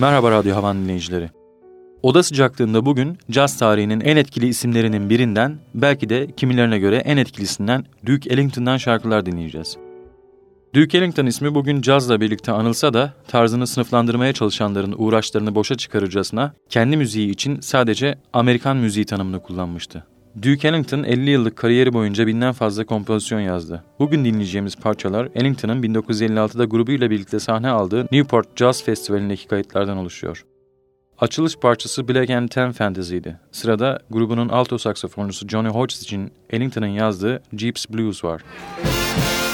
Merhaba Radyo Havan dinleyicileri. Oda sıcaklığında bugün caz tarihinin en etkili isimlerinin birinden, belki de kimilerine göre en etkilisinden Duke Ellington'dan şarkılar dinleyeceğiz. Duke Ellington ismi bugün cazla birlikte anılsa da tarzını sınıflandırmaya çalışanların uğraşlarını boşa çıkarırcasına kendi müziği için sadece Amerikan müziği tanımını kullanmıştı. Duke Ellington 50 yıllık kariyeri boyunca binden fazla kompozisyon yazdı. Bugün dinleyeceğimiz parçalar Ellington'ın 1956'da grubuyla birlikte sahne aldığı Newport Jazz Festivali'ndeki kayıtlardan oluşuyor. Açılış parçası Black and Tan Fantasy'ydi. Sırada grubunun alto saksafoncusu Johnny Hodges için Ellington'ın yazdığı Jeeps Blues var. Müzik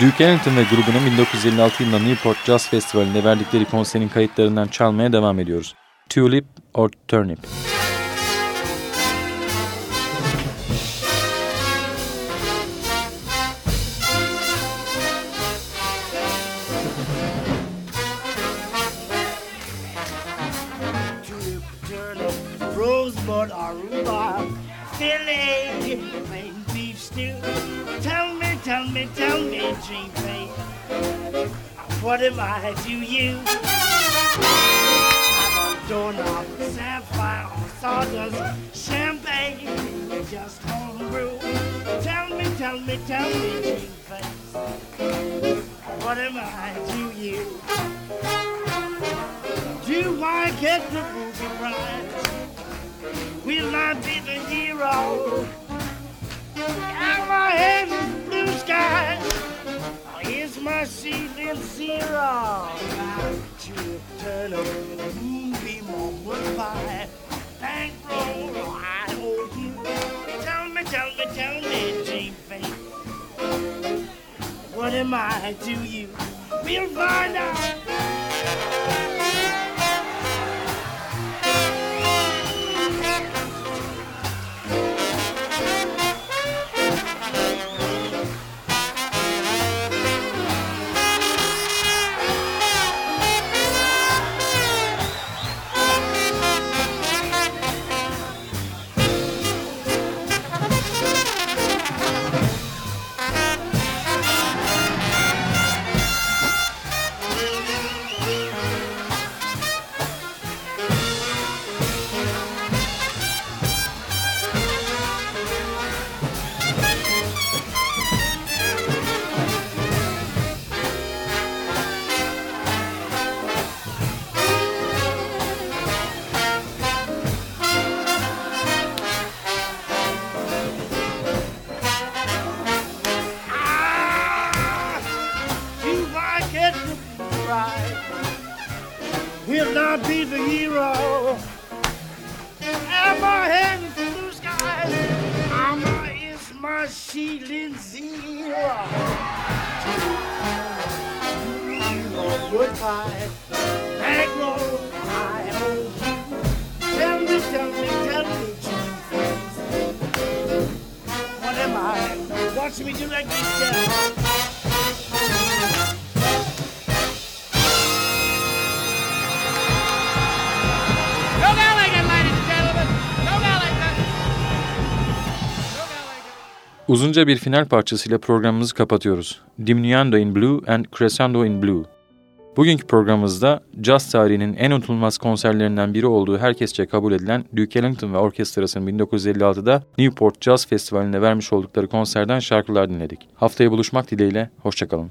Duke Ellington ve grubunun 1956 yılında Newport Jazz Festivali'nde verdikleri konserin kayıtlarından çalmaya devam ediyoruz. Tulip or Turnip. Rosebud or rhubarb, fillet, me, tell me, dream face, what am I to you? I'm a doorknob, sapphire, sawdust, champagne, just homebrew. Tell me, tell me, tell me, dream face, what am I to you? Do I get the boogie prize? Will I be the hero? Am I in blue? Or is my ceiling zero? To turn up moonbeam on wood pie, bankroll, I hold you. Tell me, tell me, tell me, Jane what am I to you? We'll find out. Uzunca bir final parçasıyla programımızı kapatıyoruz. Diminuendo in Blue and Crescendo in Blue. Bugünkü programımızda jazz tarihinin en unutulmaz konserlerinden biri olduğu herkesçe kabul edilen Duke Ellington ve Orkestrası'nın 1956'da Newport Jazz Festivali'nde vermiş oldukları konserden şarkılar dinledik. Haftaya buluşmak dileğiyle, hoşçakalın.